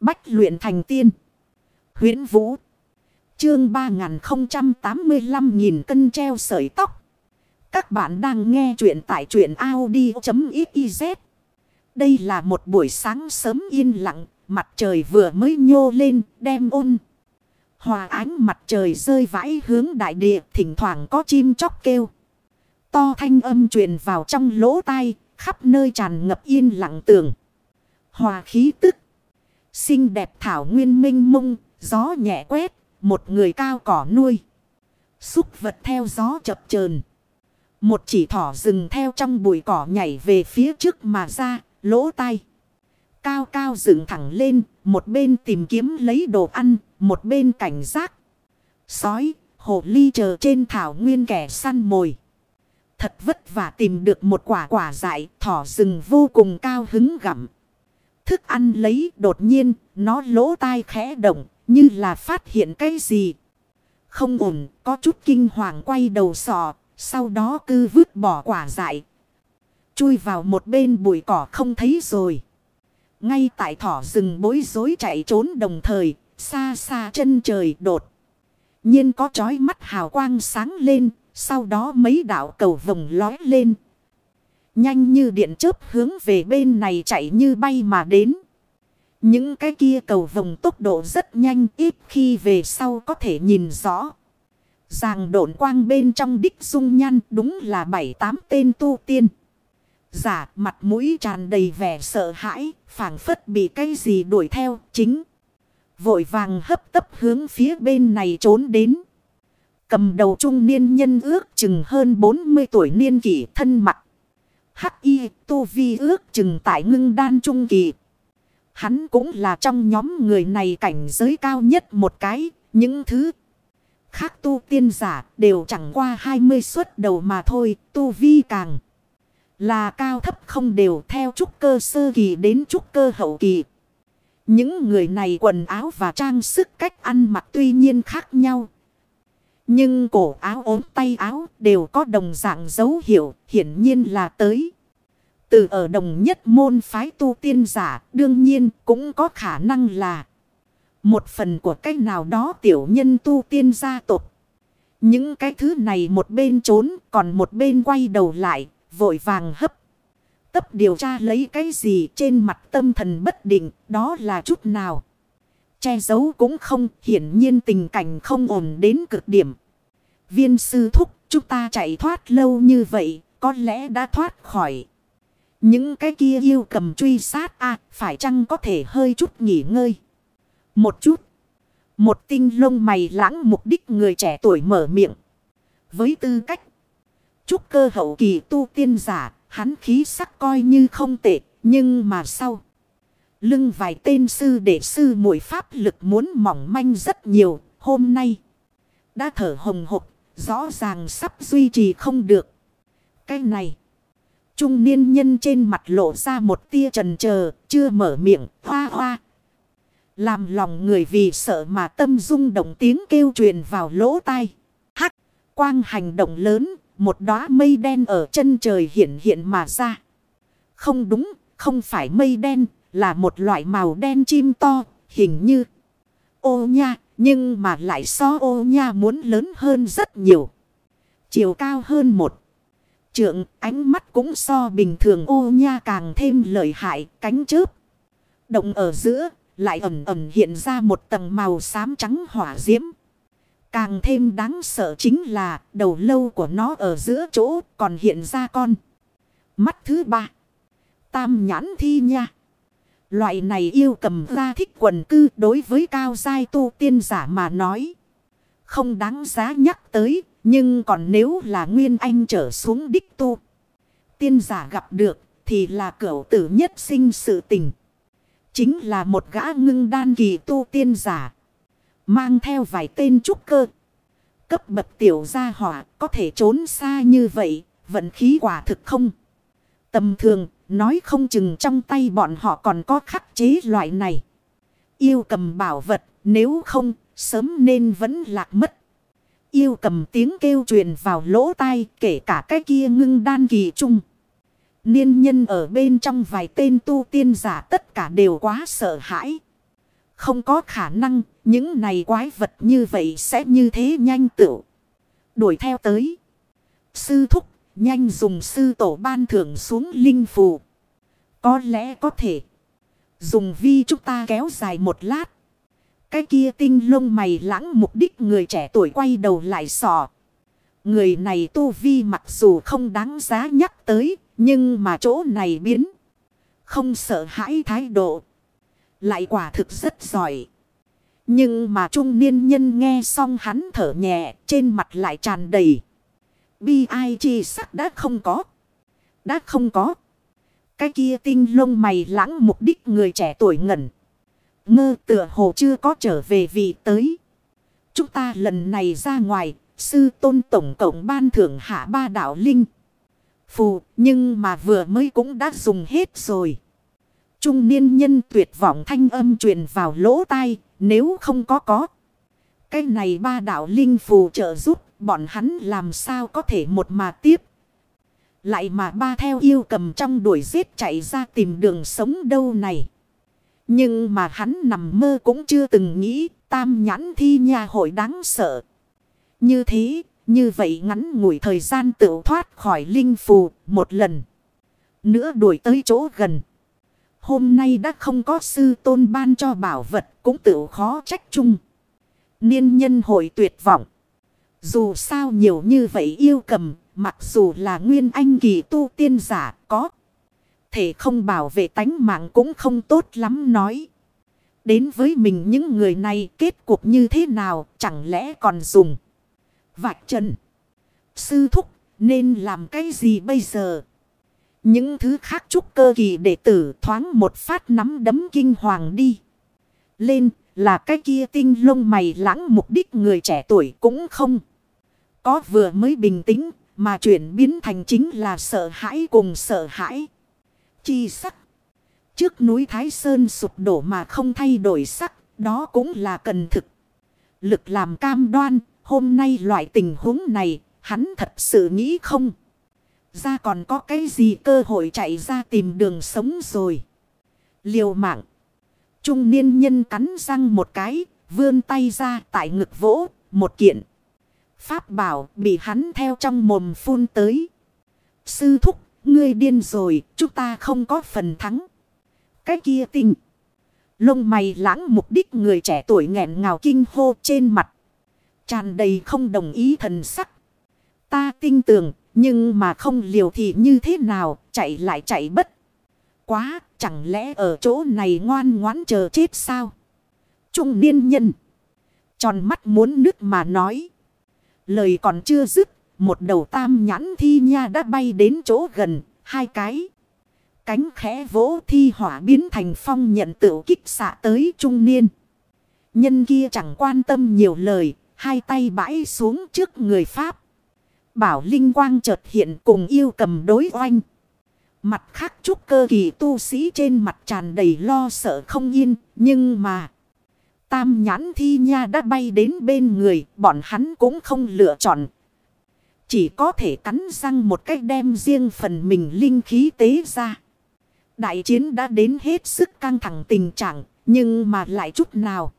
Bách luyện thành tiên. huyễn Vũ. Chương 3085 nghìn cân treo sợi tóc. Các bạn đang nghe truyện tại truyện Audi.xyz. Đây là một buổi sáng sớm yên lặng. Mặt trời vừa mới nhô lên đem ôn. Hòa ánh mặt trời rơi vãi hướng đại địa. Thỉnh thoảng có chim chóc kêu. To thanh âm truyền vào trong lỗ tai. Khắp nơi tràn ngập yên lặng tường. Hòa khí tức. Xinh đẹp thảo nguyên minh mông. Gió nhẹ quét. Một người cao cỏ nuôi. Xúc vật theo gió chập chờn Một chỉ thỏ rừng theo trong bụi cỏ nhảy về phía trước mà ra. Lỗ tai. Cao cao dựng thẳng lên. Một bên tìm kiếm lấy đồ ăn. Một bên cảnh giác. Sói. Hồ ly chờ trên thảo nguyên kẻ săn mồi. Thật vất vả tìm được một quả quả dại. Thỏ rừng vô cùng cao hứng gặm. Thức ăn lấy, đột nhiên. Nó lỗ tai khẽ động. Như là phát hiện cái gì. Không ổn. Có chút kinh hoàng quay đầu sò. Sau đó cư vứt bỏ quả dại. Chui vào một bên bụi cỏ không thấy rồi. Ngay tại thỏ rừng bối rối chạy trốn đồng thời. Xa xa chân trời đột. nhiên có chói mắt hào quang sáng lên. Sau đó mấy đạo cầu vồng lói lên. Nhanh như điện chớp hướng về bên này chạy như bay mà đến. Những cái kia cầu vồng tốc độ rất nhanh ít khi về sau có thể nhìn rõ. Ràng độn quang bên trong đích dung nhan đúng là bảy tám tên tu tiên. Giả mặt mũi tràn đầy vẻ sợ hãi, phảng phất bị cái gì đuổi theo chính. Vội vàng hấp tấp hướng phía bên này trốn đến. Cầm đầu trung niên nhân ước chừng hơn 40 tuổi niên kỷ thân mặt. Hắc y tu vi ước chừng tại ngưng đan trung kỳ. Hắn cũng là trong nhóm người này cảnh giới cao nhất một cái. Những thứ khác tu tiên giả đều chẳng qua 20 suất đầu mà thôi. Tu vi càng là cao thấp không đều theo trúc cơ sơ kỳ đến trúc cơ hậu kỳ. Những người này quần áo và trang sức cách ăn mặc tuy nhiên khác nhau. Nhưng cổ áo ốm tay áo đều có đồng dạng dấu hiệu hiển nhiên là tới. Từ ở đồng nhất môn phái tu tiên giả, đương nhiên cũng có khả năng là một phần của cách nào đó tiểu nhân tu tiên gia tộc. Những cái thứ này một bên trốn, còn một bên quay đầu lại, vội vàng hấp. Tấp điều tra lấy cái gì trên mặt tâm thần bất định, đó là chút nào. Che giấu cũng không, hiển nhiên tình cảnh không ổn đến cực điểm. Viên sư thúc, chúng ta chạy thoát lâu như vậy, có lẽ đã thoát khỏi. Những cái kia yêu cầm truy sát a, phải chăng có thể hơi chút nghỉ ngơi. Một chút. Một tinh lông mày lãng mục đích người trẻ tuổi mở miệng. Với tư cách. Trúc cơ hậu kỳ tu tiên giả. Hắn khí sắc coi như không tệ. Nhưng mà sau. Lưng vài tên sư đệ sư mùi pháp lực muốn mỏng manh rất nhiều. Hôm nay. Đã thở hồng hộc. Rõ ràng sắp duy trì không được. Cái này. Trung niên nhân trên mặt lộ ra một tia trần chờ chưa mở miệng, hoa hoa. Làm lòng người vì sợ mà tâm rung động tiếng kêu truyền vào lỗ tai. Hắc, quang hành động lớn, một đóa mây đen ở chân trời hiện hiện mà ra. Không đúng, không phải mây đen, là một loại màu đen chim to, hình như ô nha, nhưng mà lại so ô nha muốn lớn hơn rất nhiều. Chiều cao hơn một trượng, ánh mắt cũng so bình thường ô nha càng thêm lợi hại, cánh chớp. Động ở giữa, lại ẩm ẩm hiện ra một tầng màu xám trắng hỏa diễm. Càng thêm đáng sợ chính là đầu lâu của nó ở giữa chỗ còn hiện ra con. Mắt thứ ba. Tam nhãn thi nha. Loại này yêu cầm ra thích quần cư đối với cao giai tu tiên giả mà nói. Không đáng giá nhắc tới nhưng còn nếu là Nguyên Anh trở xuống đích tu. Tiên giả gặp được thì là cửu tử nhất sinh sự tình. Chính là một gã ngưng đan kỳ tu tiên giả. Mang theo vài tên trúc cơ. Cấp bậc tiểu gia hỏa có thể trốn xa như vậy. Vận khí quả thực không. Tầm thường, nói không chừng trong tay bọn họ còn có khắc chế loại này. Yêu cầm bảo vật, nếu không, sớm nên vẫn lạc mất. Yêu cầm tiếng kêu truyền vào lỗ tai kể cả cái kia ngưng đan kỳ trung. Niên nhân ở bên trong vài tên tu tiên giả tất cả đều quá sợ hãi. Không có khả năng, những này quái vật như vậy sẽ như thế nhanh tựu. Đuổi theo tới. Sư thúc, nhanh dùng sư tổ ban thưởng xuống linh phù. Có lẽ có thể. Dùng vi chúng ta kéo dài một lát. Cái kia tinh lông mày lãng mục đích người trẻ tuổi quay đầu lại sò. Người này tu vi mặc dù không đáng giá nhắc tới. Nhưng mà chỗ này biến. Không sợ hãi thái độ. Lại quả thực rất giỏi. Nhưng mà trung niên nhân nghe xong hắn thở nhẹ. Trên mặt lại tràn đầy. Bi ai chi sắc đã không có. Đã không có. Cái kia tinh lông mày lãng mục đích người trẻ tuổi ngẩn. Ngơ tựa hồ chưa có trở về vị tới. Chúng ta lần này ra ngoài, sư tôn tổng cộng ban thưởng hạ ba đạo linh. Phù, nhưng mà vừa mới cũng đã dùng hết rồi. Trung niên nhân tuyệt vọng thanh âm truyền vào lỗ tai, nếu không có có. Cái này ba đạo linh phù trợ giúp, bọn hắn làm sao có thể một mà tiếp. Lại mà ba theo yêu cầm trong đuổi giết chạy ra tìm đường sống đâu này. Nhưng mà hắn nằm mơ cũng chưa từng nghĩ tam nhãn thi nhà hội đáng sợ. Như thế, như vậy ngắn ngủi thời gian tự thoát khỏi linh phù một lần. Nữa đuổi tới chỗ gần. Hôm nay đã không có sư tôn ban cho bảo vật cũng tự khó trách chung. Niên nhân hội tuyệt vọng. Dù sao nhiều như vậy yêu cầm Mặc dù là nguyên anh kỳ tu tiên giả có. Thể không bảo vệ tánh mạng cũng không tốt lắm nói. Đến với mình những người này kết cuộc như thế nào chẳng lẽ còn dùng. Vạch trần. Sư thúc, nên làm cái gì bây giờ? Những thứ khác chúc cơ kỳ đệ tử thoáng một phát nắm đấm kinh hoàng đi. Lên, là cái kia tinh lông mày lãng mục đích người trẻ tuổi cũng không. Có vừa mới bình tĩnh, mà chuyển biến thành chính là sợ hãi cùng sợ hãi. Chi sắc. Trước núi Thái Sơn sụp đổ mà không thay đổi sắc. Đó cũng là cần thực. Lực làm cam đoan. Hôm nay loại tình huống này. Hắn thật sự nghĩ không. Ra còn có cái gì cơ hội chạy ra tìm đường sống rồi. Liều mạng. Trung niên nhân cắn răng một cái. Vươn tay ra tại ngực vỗ. Một kiện. Pháp bảo bị hắn theo trong mồm phun tới. Sư thúc, ngươi điên rồi, chúng ta không có phần thắng. Cái kia tình. Lông mày lãng mục đích người trẻ tuổi nghẹn ngào kinh hô trên mặt. Tràn đầy không đồng ý thần sắc. Ta tin tưởng, nhưng mà không liều thì như thế nào, chạy lại chạy bất. Quá, chẳng lẽ ở chỗ này ngoan ngoãn chờ chết sao? Trung niên nhân. Tròn mắt muốn nước mà nói. Lời còn chưa dứt, một đầu tam nhãn thi nha đã bay đến chỗ gần, hai cái. Cánh khẽ vỗ thi hỏa biến thành phong nhận tự kích xạ tới trung niên. Nhân kia chẳng quan tâm nhiều lời, hai tay bãi xuống trước người Pháp. Bảo Linh Quang chợt hiện cùng yêu cầm đối oanh. Mặt khác trúc cơ kỳ tu sĩ trên mặt tràn đầy lo sợ không yên, nhưng mà... Tam nhãn thi nha đã bay đến bên người, bọn hắn cũng không lựa chọn. Chỉ có thể cắn răng một cách đem riêng phần mình linh khí tế ra. Đại chiến đã đến hết sức căng thẳng tình trạng, nhưng mà lại chút nào.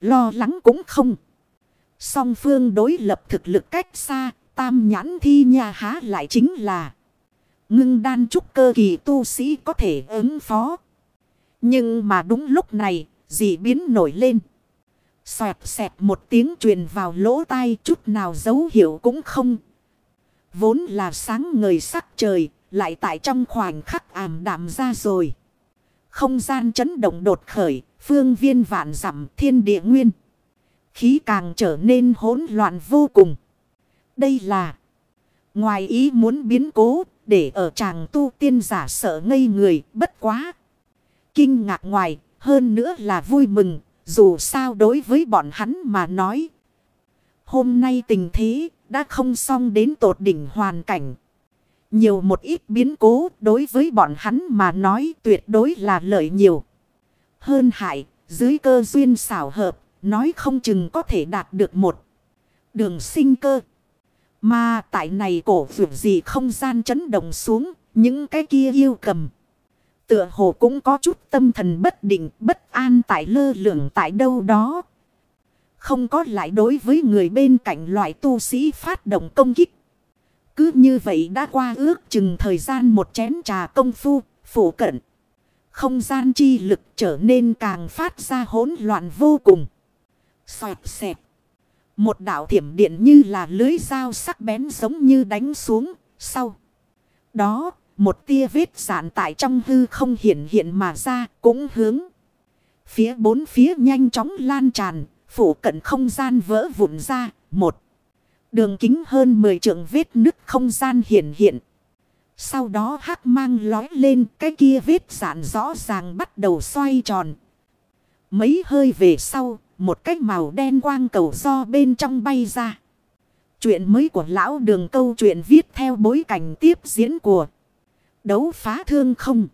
Lo lắng cũng không. Song phương đối lập thực lực cách xa, tam nhãn thi nha há lại chính là. Ngưng đan trúc cơ kỳ tu sĩ có thể ứng phó. Nhưng mà đúng lúc này, dị biến nổi lên. Xoẹt xẹt một tiếng truyền vào lỗ tai chút nào dấu hiệu cũng không. Vốn là sáng ngời sắc trời, lại tại trong khoảnh khắc ảm đạm ra rồi. Không gian chấn động đột khởi, phương viên vạn dặm thiên địa nguyên. Khí càng trở nên hỗn loạn vô cùng. Đây là ngoài ý muốn biến cố, để ở chàng tu tiên giả sợ ngây người, bất quá. Kinh ngạc ngoài, hơn nữa là vui mừng, dù sao đối với bọn hắn mà nói. Hôm nay tình thế đã không xong đến tột đỉnh hoàn cảnh. Nhiều một ít biến cố đối với bọn hắn mà nói tuyệt đối là lợi nhiều. Hơn hại, dưới cơ duyên xảo hợp, nói không chừng có thể đạt được một đường sinh cơ. Mà tại này cổ vượt gì không gian chấn động xuống, những cái kia yêu cầm. tựa hồ cũng có chút tâm thần bất định, bất an tại lơ lửng tại đâu đó. Không có lại đối với người bên cạnh loại tu sĩ phát động công kích. Cứ như vậy đã qua ước chừng thời gian một chén trà công phu, phủ cận. Không gian chi lực trở nên càng phát ra hỗn loạn vô cùng. Xoẹt xẹp. Một đảo thiểm điện như là lưới dao sắc bén giống như đánh xuống. Sau đó, một tia vết giản tại trong hư không hiện hiện mà ra cũng hướng. Phía bốn phía nhanh chóng lan tràn, phủ cận không gian vỡ vụn ra. Một đường kính hơn 10 trượng vết nứt không gian hiện hiện. Sau đó hắc mang lói lên cái kia vết giản rõ ràng bắt đầu xoay tròn. Mấy hơi về sau, một cái màu đen quang cầu do bên trong bay ra. Chuyện mới của lão đường câu chuyện viết theo bối cảnh tiếp diễn của đấu phá thương không.